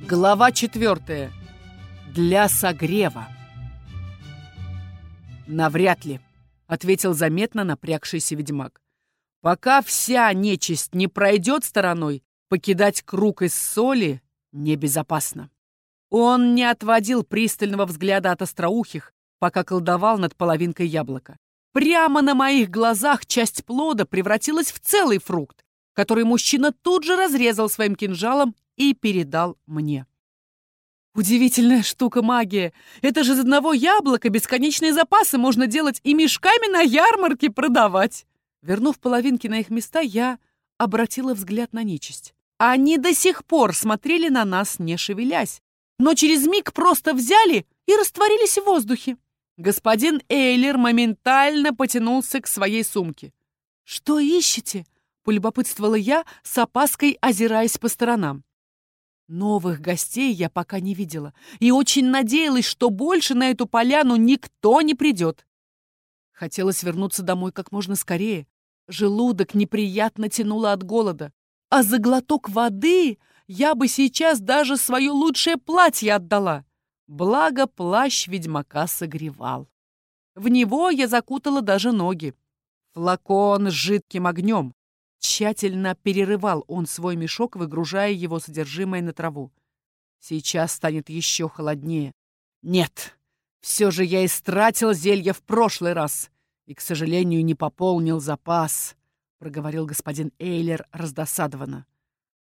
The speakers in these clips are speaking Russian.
Глава четвертая. Для согрева. «Навряд ли», — ответил заметно напрягшийся ведьмак. «Пока вся нечисть не пройдет стороной, покидать круг из соли небезопасно». Он не отводил пристального взгляда от остроухих, пока колдовал над половинкой яблока. Прямо на моих глазах часть плода превратилась в целый фрукт, который мужчина тут же разрезал своим кинжалом и передал мне. Удивительная штука магия. Это же из одного яблока бесконечные запасы можно делать и мешками на ярмарке продавать. Вернув половинки на их места, я обратила взгляд на нечисть. Они до сих пор смотрели на нас, не шевелясь, но через миг просто взяли и растворились в воздухе. Господин Эйлер моментально потянулся к своей сумке. «Что ищете?» — полюбопытствовала я, с опаской озираясь по сторонам. Новых гостей я пока не видела и очень надеялась, что больше на эту поляну никто не придет. Хотелось вернуться домой как можно скорее. Желудок неприятно тянуло от голода. А за глоток воды я бы сейчас даже свое лучшее платье отдала. Благо плащ ведьмака согревал. В него я закутала даже ноги. Флакон с жидким огнем. Тщательно перерывал он свой мешок, выгружая его содержимое на траву. Сейчас станет еще холоднее. Нет, все же я истратил зелье в прошлый раз и, к сожалению, не пополнил запас, проговорил господин Эйлер раздосадованно.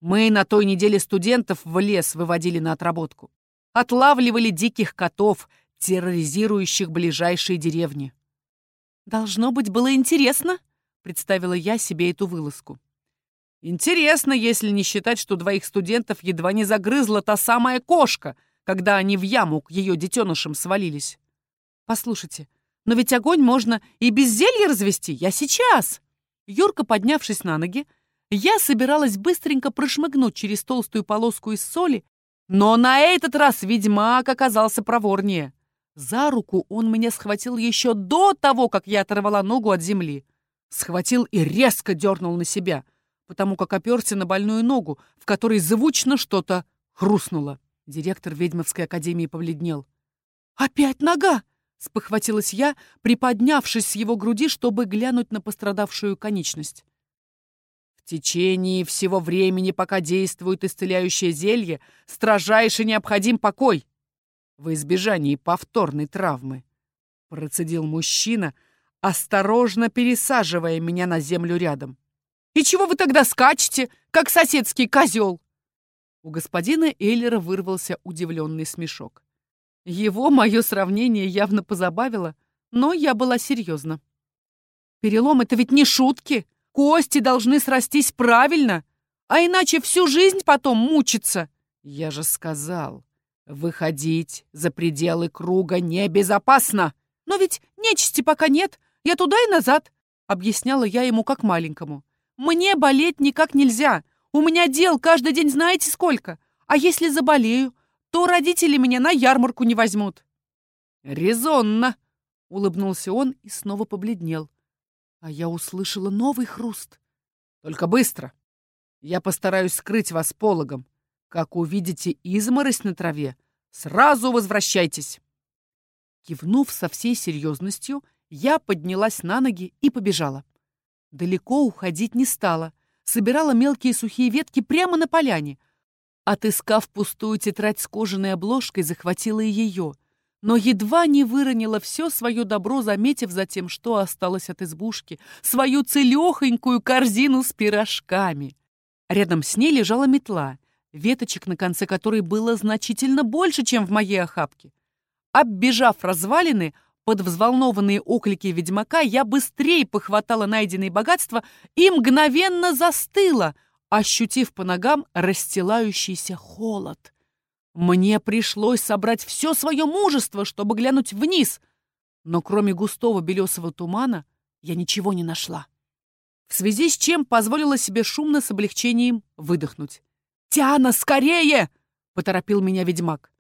Мы на той неделе студентов в лес выводили на отработку. Отлавливали диких котов, терроризирующих ближайшие деревни. Должно быть, было интересно, Представила я себе эту вылазку. Интересно, если не считать, что двоих студентов едва не загрызла та самая кошка, когда они в яму к ее детенышам свалились. Послушайте, но ведь огонь можно и без зелья развести. Я сейчас. Юрка, поднявшись на ноги, я собиралась быстренько прошмыгнуть через толстую полоску из соли, но на этот раз ведьмак оказался проворнее. За руку он меня схватил еще до того, как я оторвала ногу от земли схватил и резко дернул на себя, потому как оперся на больную ногу, в которой звучно что-то хрустнуло. Директор ведьмовской академии побледнел. «Опять нога!» — спохватилась я, приподнявшись с его груди, чтобы глянуть на пострадавшую конечность. В течение всего времени, пока действует исцеляющее зелье, строжайше необходим покой. Во избежании повторной травмы, процедил мужчина, — осторожно пересаживая меня на землю рядом. «И чего вы тогда скачете, как соседский козел?» У господина Эйлера вырвался удивленный смешок. Его мое сравнение явно позабавило, но я была серьезна. «Перелом — это ведь не шутки. Кости должны срастись правильно, а иначе всю жизнь потом мучиться». «Я же сказал, выходить за пределы круга небезопасно. Но ведь нечисти пока нет, я туда и назад», — объясняла я ему как маленькому. «Мне болеть никак нельзя. У меня дел каждый день знаете сколько. А если заболею, то родители меня на ярмарку не возьмут». «Резонно», — улыбнулся он и снова побледнел. А я услышала новый хруст. «Только быстро. Я постараюсь скрыть вас пологом. Как увидите изморозь на траве, сразу возвращайтесь». Кивнув со всей серьезностью, я поднялась на ноги и побежала. Далеко уходить не стала. Собирала мелкие сухие ветки прямо на поляне. Отыскав пустую тетрадь с кожаной обложкой, захватила и ее. Но едва не выронила все свое добро, заметив затем, что осталось от избушки, свою целехонькую корзину с пирожками. Рядом с ней лежала метла, веточек на конце которой было значительно больше, чем в моей охапке. Оббежав развалины, под взволнованные оклики ведьмака я быстрее похватала найденные богатства и мгновенно застыла, ощутив по ногам расстилающийся холод. Мне пришлось собрать все свое мужество, чтобы глянуть вниз, но кроме густого белесого тумана я ничего не нашла. В связи с чем позволила себе шумно с облегчением выдохнуть. «Тиана, скорее!» — поторопил меня ведьмак.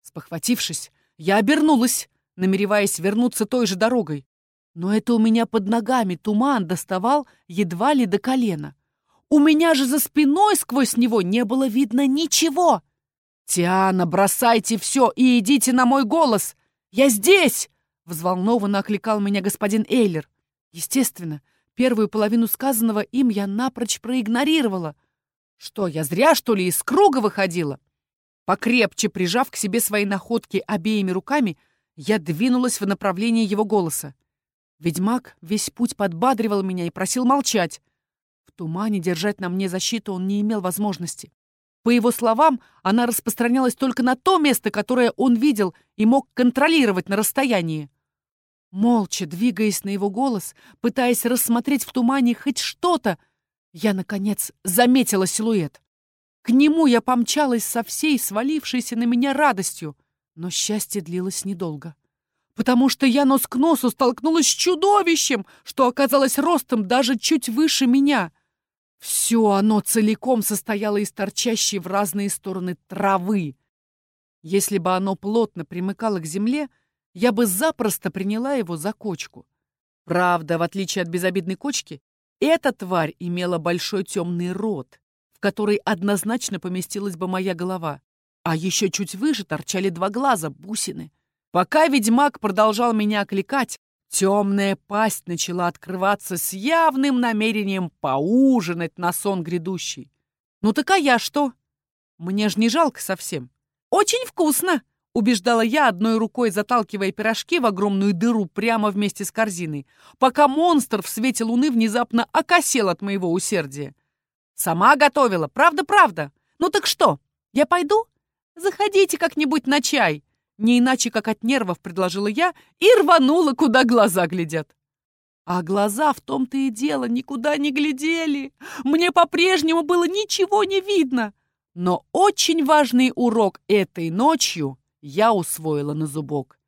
Спохватившись, я обернулась намереваясь вернуться той же дорогой. Но это у меня под ногами туман доставал едва ли до колена. У меня же за спиной сквозь него не было видно ничего. «Тиана, бросайте все и идите на мой голос! Я здесь!» Взволнованно окликал меня господин Эйлер. Естественно, первую половину сказанного им я напрочь проигнорировала. Что, я зря, что ли, из круга выходила? Покрепче прижав к себе свои находки обеими руками, я двинулась в направлении его голоса. Ведьмак весь путь подбадривал меня и просил молчать. В тумане держать на мне защиту он не имел возможности. По его словам, она распространялась только на то место, которое он видел и мог контролировать на расстоянии. Молча, двигаясь на его голос, пытаясь рассмотреть в тумане хоть что-то, я, наконец, заметила силуэт. К нему я помчалась со всей свалившейся на меня радостью, но счастье длилось недолго. Потому что я нос к носу столкнулась с чудовищем, что оказалось ростом даже чуть выше меня. Все оно целиком состояло из торчащей в разные стороны травы. Если бы оно плотно примыкало к земле, я бы запросто приняла его за кочку. Правда, в отличие от безобидной кочки, эта тварь имела большой темный рот, которой однозначно поместилась бы моя голова. А еще чуть выше торчали два глаза, бусины. Пока ведьмак продолжал меня окликать, темная пасть начала открываться с явным намерением поужинать на сон грядущий. Ну так а я что? Мне ж не жалко совсем. Очень вкусно, убеждала я, одной рукой заталкивая пирожки в огромную дыру прямо вместе с корзиной, пока монстр в свете луны внезапно окосел от моего усердия. Сама готовила, правда-правда. Ну так что, я пойду? Заходите как-нибудь на чай. Не иначе, как от нервов, предложила я и рванула, куда глаза глядят. А глаза в том-то и дело никуда не глядели. Мне по-прежнему было ничего не видно. Но очень важный урок этой ночью я усвоила на зубок.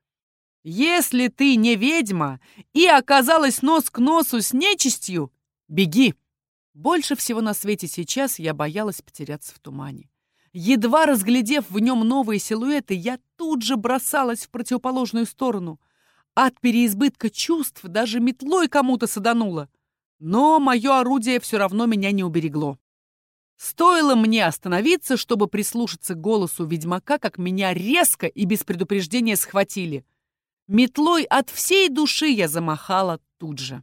Если ты не ведьма и оказалась нос к носу с нечистью, беги. Больше всего на свете сейчас я боялась потеряться в тумане. Едва разглядев в нем новые силуэты, я тут же бросалась в противоположную сторону. От переизбытка чувств даже метлой кому-то садануло. Но мое орудие все равно меня не уберегло. Стоило мне остановиться, чтобы прислушаться к голосу ведьмака, как меня резко и без предупреждения схватили. Метлой от всей души я замахала тут же.